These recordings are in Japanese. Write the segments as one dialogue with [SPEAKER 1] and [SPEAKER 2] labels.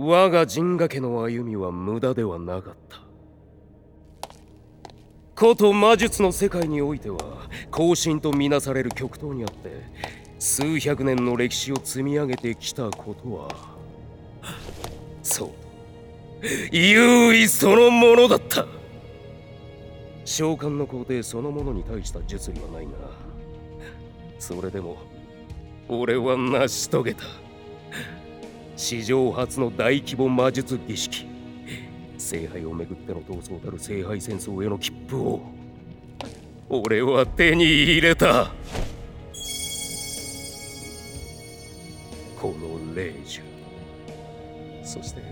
[SPEAKER 1] 我が陣ヶ家の歩みは無駄ではなかった。古都魔術の世界においては後進とみなされる極東にあって数百年の歴史を積み上げてきたことはそう優位そのものだった。召喚の皇帝そのものに対した術理はないがそれでも俺は成し遂げた。史上初の大規模魔術儀式。聖杯をめぐっての闘争たる聖杯戦争への切符を俺は手に入れた。この霊樹そして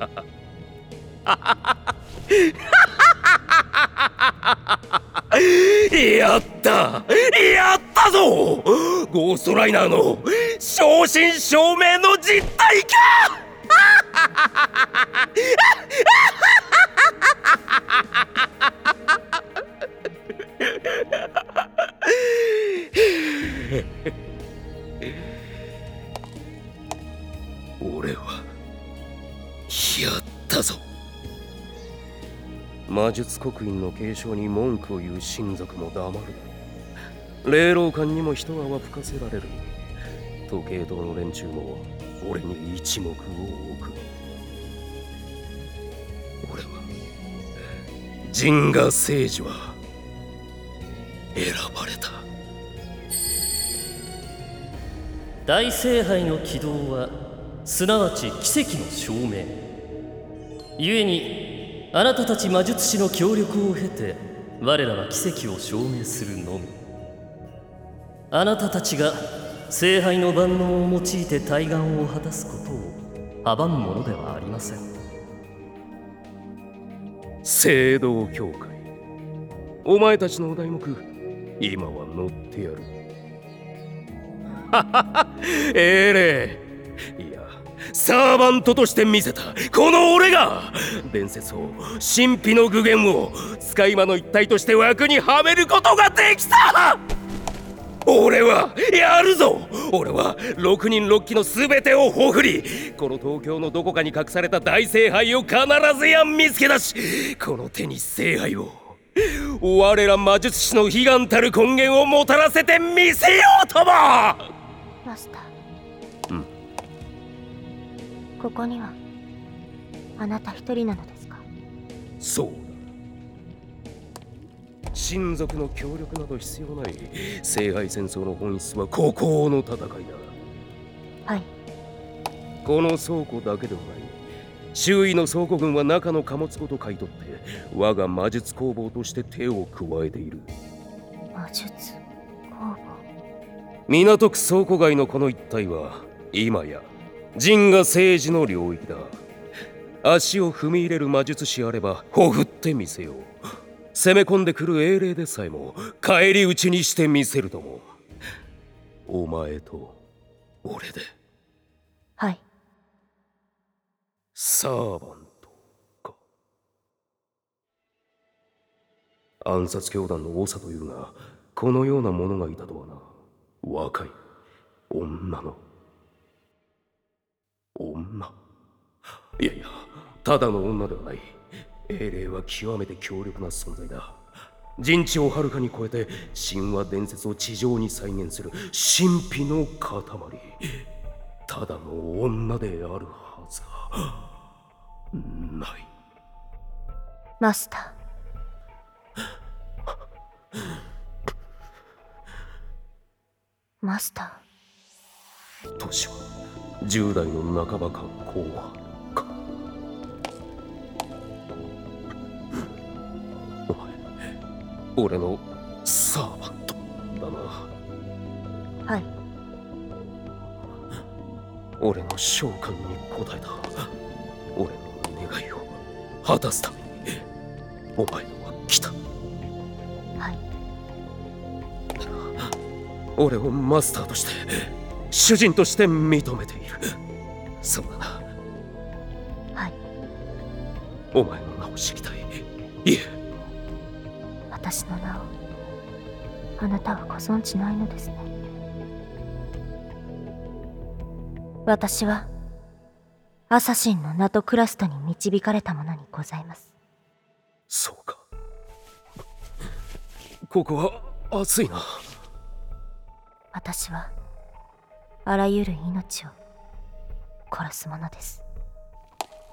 [SPEAKER 1] やった。やったぞ。ゴーストライナーの正真正銘の実体か俺はやったぞ。魔術刻印の継承に文句を言う親族も黙る。だ霊老館にも一泡吹かせられる。時計塔の連中も俺に一目を置く。俺は陣賀聖司は選ばれた。
[SPEAKER 2] 大聖杯の起動はすなわち奇跡の証明。故にあなたたち魔術師の協力を経て我らは奇跡を証明するのみ。あなたたちが聖杯の万能を用いて対岸を果たすことを阻むものではありません。
[SPEAKER 1] 聖堂協会お前たちのお題目今は乗ってやる。はははええいやサーバントとして見せたこの俺が伝説を神秘の具現を使い魔の一体として枠にはめることができた俺はやるぞ。俺は6人6機の全てをほふりこの東京のどこかに隠された大聖杯を必ずや見つけ出しこの手に聖杯を。我ら魔術師の悲願たる根源をもたらせてみせようとも。
[SPEAKER 3] マスター。
[SPEAKER 1] うん。
[SPEAKER 3] ここにはあなた一人なのですか？
[SPEAKER 1] そう。だ親族の協力など必要ない聖杯戦争の本質は孤高の戦いだ。
[SPEAKER 3] はい。
[SPEAKER 1] この倉庫だけではない。周囲の倉庫群は中の貨物ごと買い取って我が魔術工房として手を加えている。
[SPEAKER 3] 魔術工房。
[SPEAKER 1] 港区倉庫街のこの一帯は今や陣が政治の領域だ。足を踏み入れる魔術師あればほふってみせよう攻め込んでくる英霊でさえも返り討ちにしてみせるとも。お前と俺で。
[SPEAKER 3] はい。
[SPEAKER 1] サーバントか。暗殺教団の長というがこのような者がいたとはな。若い女の。女。いやいやただの女ではない英霊は極めて強力な存在だ。人知をはるかに超えて神話伝説を地上に再現する神秘の塊。ただの女であるはずがない。
[SPEAKER 3] マスター。マスタ
[SPEAKER 1] 年は10代の半ばか後半俺のサーバントだな。
[SPEAKER 3] ーはい。
[SPEAKER 1] 俺の召喚に応えた。俺の願いを果たすためにお前は来た。
[SPEAKER 3] はい。
[SPEAKER 1] 俺をマスターとして主人として認めている。そうだな。
[SPEAKER 3] はい。
[SPEAKER 1] お前の名を知りたい。いえ
[SPEAKER 3] 私の名を。あなたはご存知ないのですね。私はアサシンの名とクラストに導かれたものにございます。
[SPEAKER 1] そうか。ここは暑いな。
[SPEAKER 3] 私はあらゆる命を殺すものです。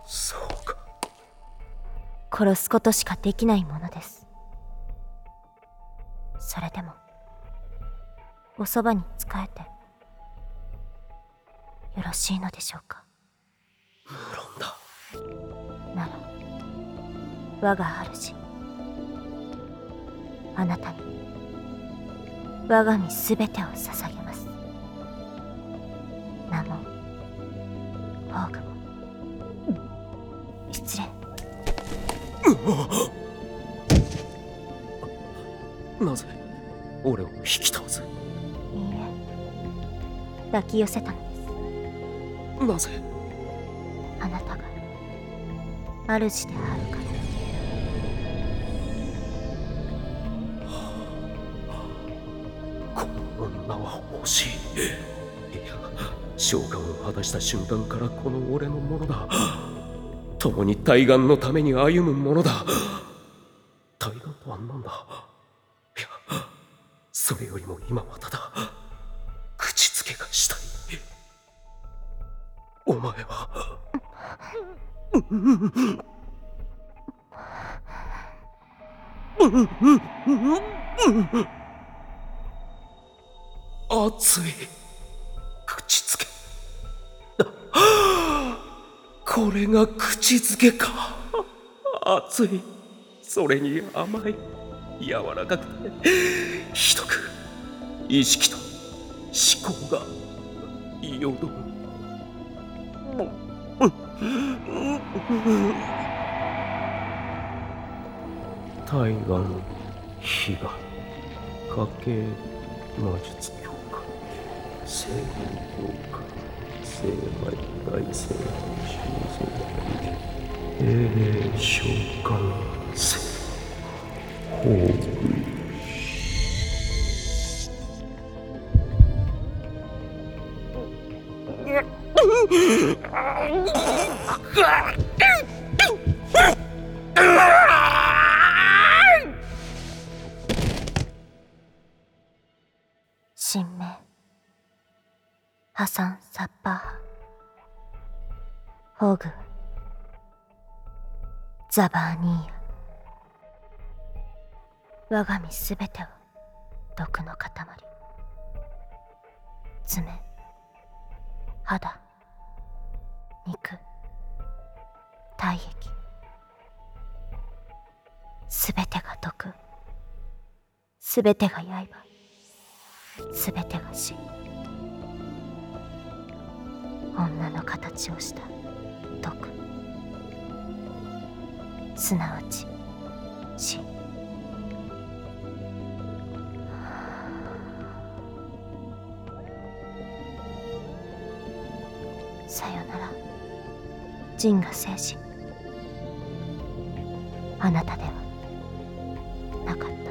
[SPEAKER 1] そうか。
[SPEAKER 3] 殺すことしかできないものですそれでも。おそばに仕えて。よろしいのでしょうか？
[SPEAKER 1] 無論だ。
[SPEAKER 3] なら我が主。あなたに。我が身すべてを捧げます。名もオーグモ失礼。
[SPEAKER 1] なぜ？俺を引き倒す
[SPEAKER 3] いいえ抱き寄せたのです。
[SPEAKER 1] なぜ？
[SPEAKER 3] あなたが主であるから。
[SPEAKER 1] この女は欲しい。いや召喚を果たした瞬間からこの俺のものだ。共に対岸のために歩むものだ。対岸とは何だ？それよりも今はただ口づけがしたい。お前は。熱い。口づけ。これが口づけか。熱い。それに甘い。柔らかくてひどく意識と思考がよどむ対岸悲願家系魔術協会聖文協会聖米大聖修造会英霊召喚聖宝具
[SPEAKER 3] 新名。ハサン・サッパーホグザバーニーヤ。我が身すべてを毒の塊爪肌肉体液すべてが毒すべてが刃すべてが死。女の形をした毒すなわち死。人が制しあなたではなかった。